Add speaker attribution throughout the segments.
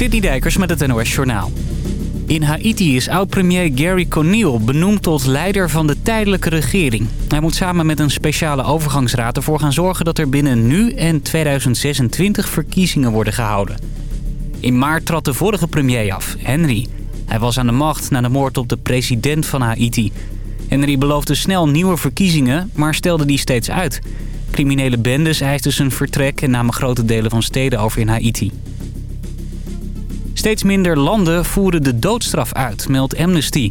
Speaker 1: City Dijkers met het NOS Journaal. In Haiti is oud-premier Gary Conille benoemd tot leider van de tijdelijke regering. Hij moet samen met een speciale overgangsraad ervoor gaan zorgen dat er binnen nu en 2026 verkiezingen worden gehouden. In maart trad de vorige premier af, Henry. Hij was aan de macht na de moord op de president van Haiti. Henry beloofde snel nieuwe verkiezingen, maar stelde die steeds uit. Criminele bendes eisten zijn vertrek en namen grote delen van steden over in Haiti. Steeds minder landen voeren de doodstraf uit, meldt Amnesty.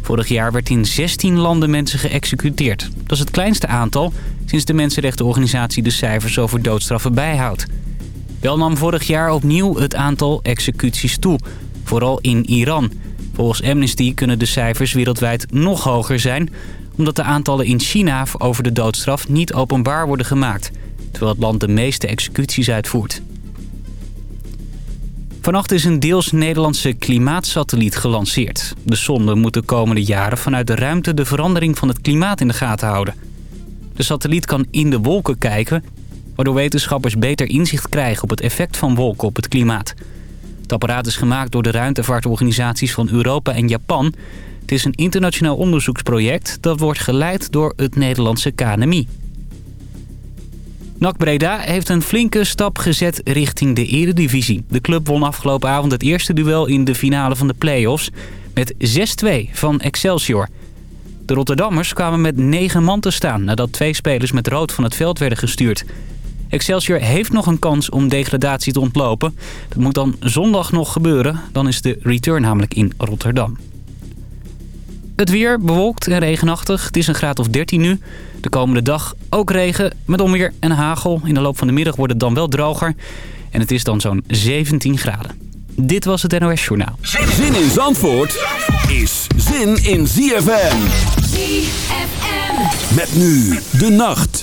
Speaker 1: Vorig jaar werd in 16 landen mensen geëxecuteerd. Dat is het kleinste aantal sinds de mensenrechtenorganisatie de cijfers over doodstraffen bijhoudt. Wel nam vorig jaar opnieuw het aantal executies toe, vooral in Iran. Volgens Amnesty kunnen de cijfers wereldwijd nog hoger zijn... omdat de aantallen in China over de doodstraf niet openbaar worden gemaakt... terwijl het land de meeste executies uitvoert. Vannacht is een deels Nederlandse klimaatsatelliet gelanceerd. De sonde moet de komende jaren vanuit de ruimte de verandering van het klimaat in de gaten houden. De satelliet kan in de wolken kijken, waardoor wetenschappers beter inzicht krijgen op het effect van wolken op het klimaat. Het apparaat is gemaakt door de ruimtevaartorganisaties van Europa en Japan. Het is een internationaal onderzoeksproject dat wordt geleid door het Nederlandse KNMI. NAC Breda heeft een flinke stap gezet richting de eredivisie. De club won afgelopen avond het eerste duel in de finale van de play-offs... met 6-2 van Excelsior. De Rotterdammers kwamen met 9 man te staan... nadat twee spelers met rood van het veld werden gestuurd. Excelsior heeft nog een kans om degradatie te ontlopen. Dat moet dan zondag nog gebeuren. Dan is de return namelijk in Rotterdam. Het weer bewolkt en regenachtig. Het is een graad of 13 nu. De komende dag ook regen met onweer en hagel. In de loop van de middag wordt het dan wel droger. En het is dan zo'n 17 graden. Dit was het NOS Journaal.
Speaker 2: Zin in Zandvoort is zin in ZFM. ZFM. Met nu de nacht.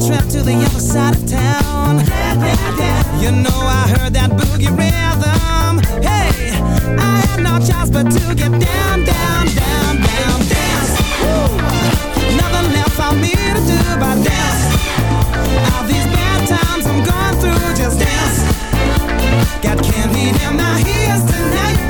Speaker 3: trip to the other side of town. You know I heard that boogie rhythm. Hey, I had no choice but to get down, down, down, down, dance. Woo. Nothing left for me to do but dance. All these bad times I'm going through, just dance. Got candy in my ears tonight,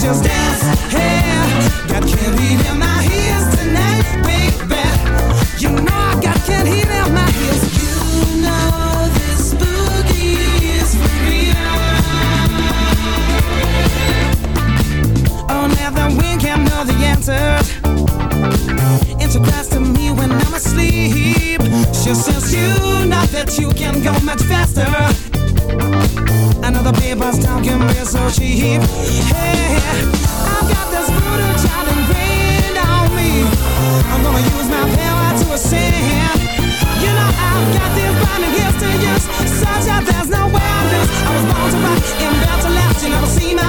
Speaker 3: Just dance. Hey, got candy in my ears tonight, baby. You know I got candy in my ears. You know this boogie is for real. Only oh, the wind can know the Christ to me when I'm asleep. You know that you can go much faster. Another paper's talk can be so cheap. Hey, I've got this child ingrained on me. I'm gonna use my power to ascend. You know I've got to use, such that there's no way I was born to rock and built to last. You never see my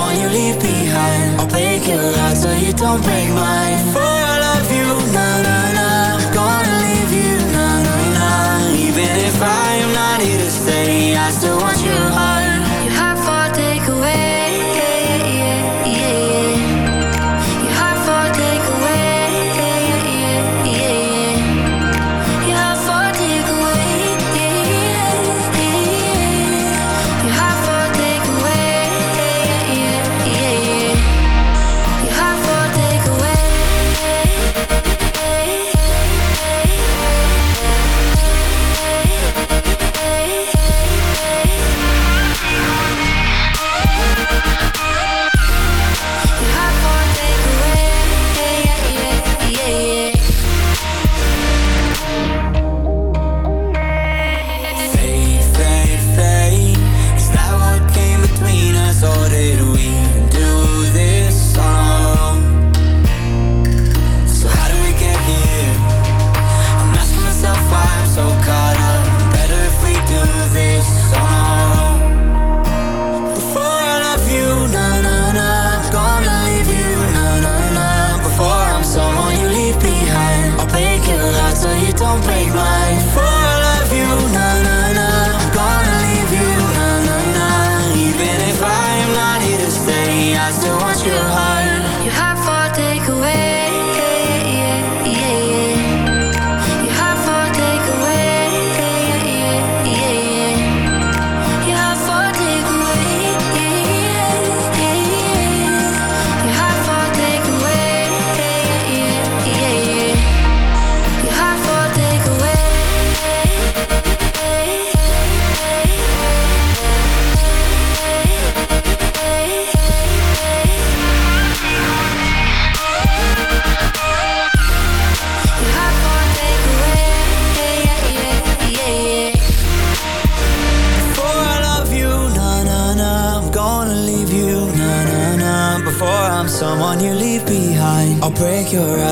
Speaker 4: one you
Speaker 5: leave behind. I'll break your heart so you don't break mine. For I love you, na na na. Gonna leave you, na na na. Even if I am not here to stay, I still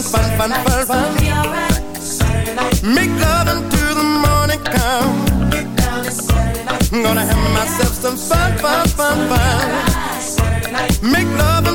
Speaker 6: fun, fun, fun, fun, fun. Make love until the morning come. I'm gonna have myself some fun, fun, fun, fun. Make love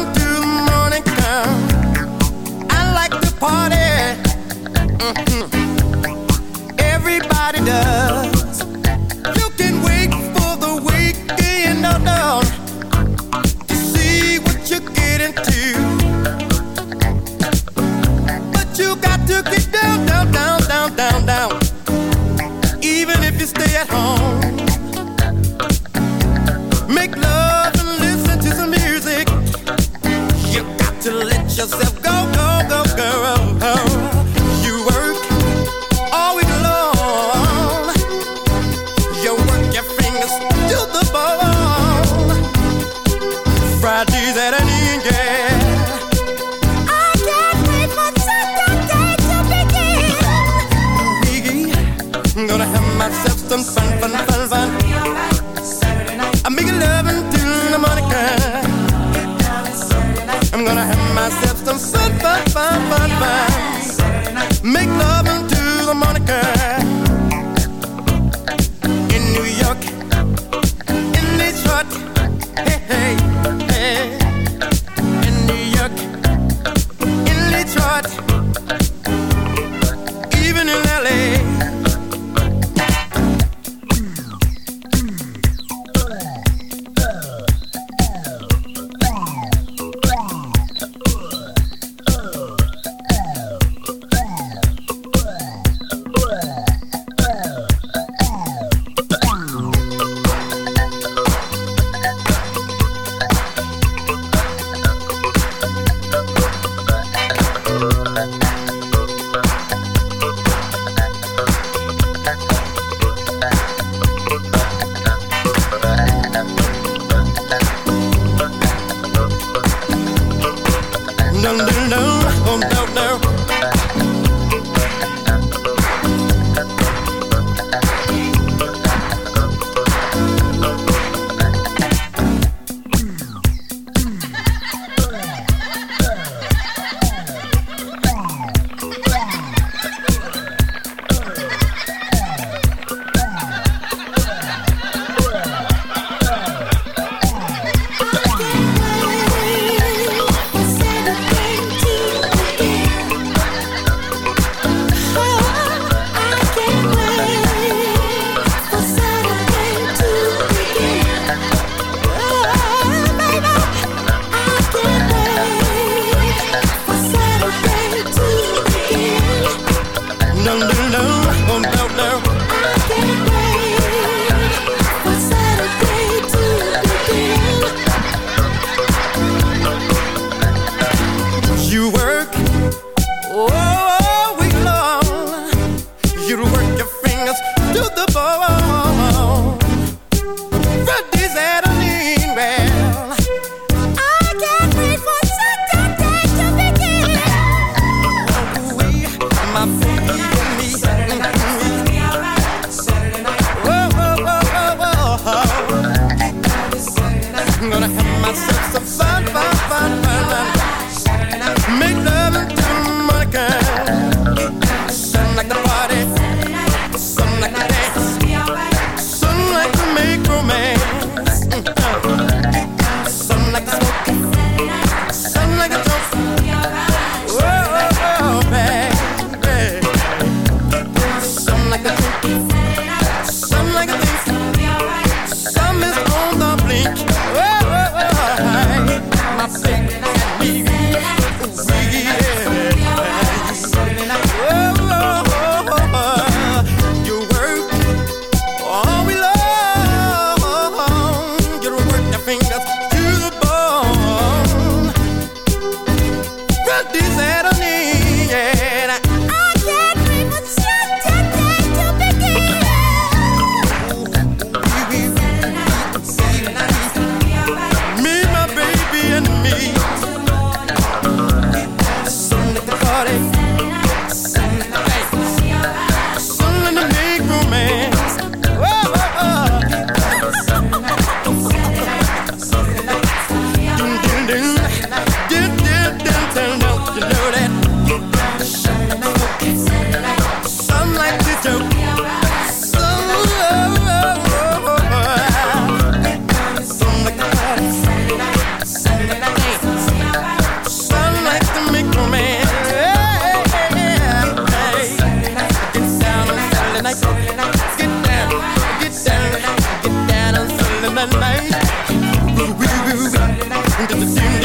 Speaker 6: Into the
Speaker 7: sand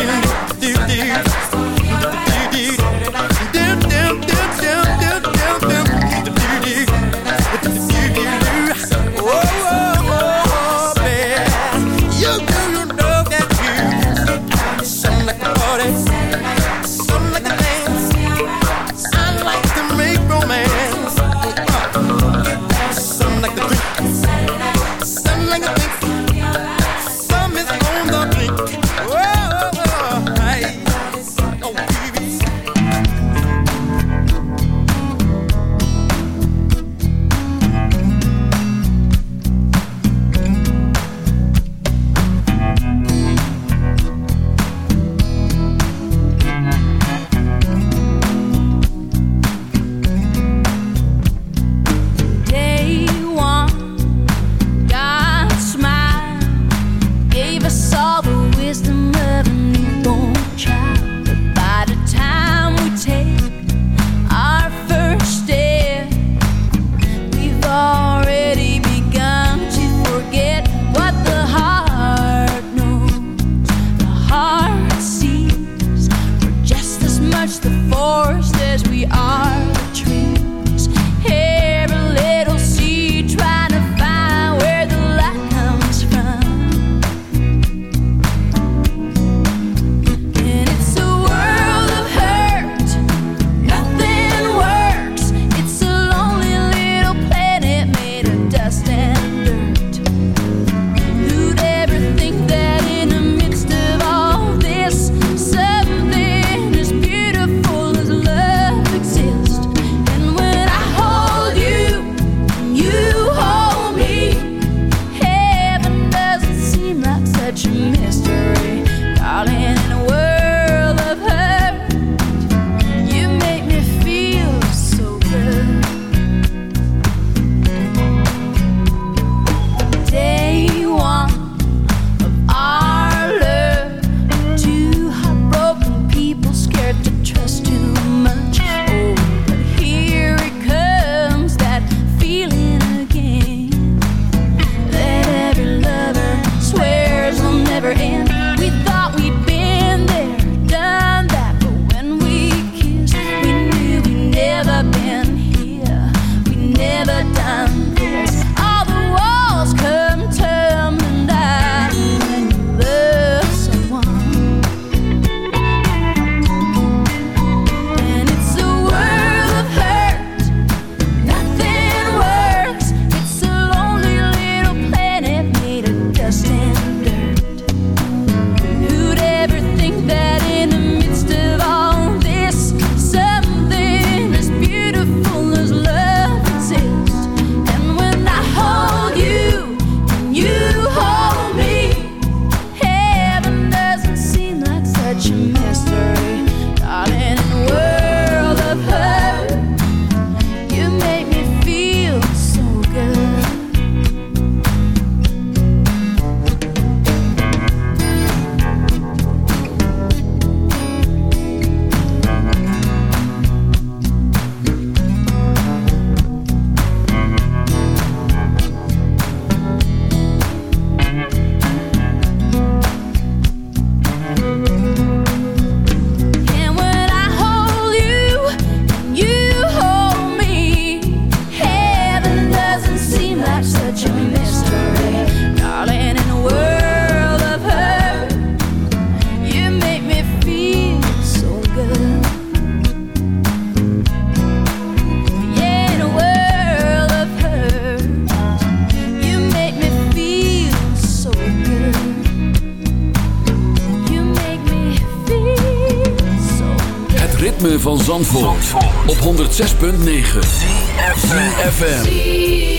Speaker 7: 106.9 CFFM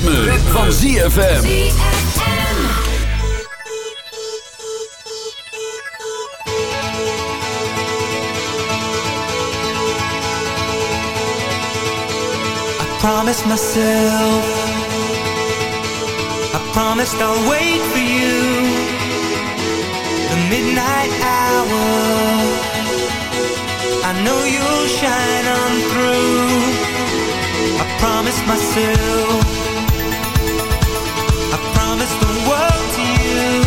Speaker 7: ZFM.
Speaker 2: promised myself. I promised I'll wait for you. The midnight hour. I know you'll shine on through. I promised myself promised the world to you.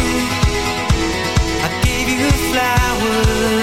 Speaker 2: I gave you flowers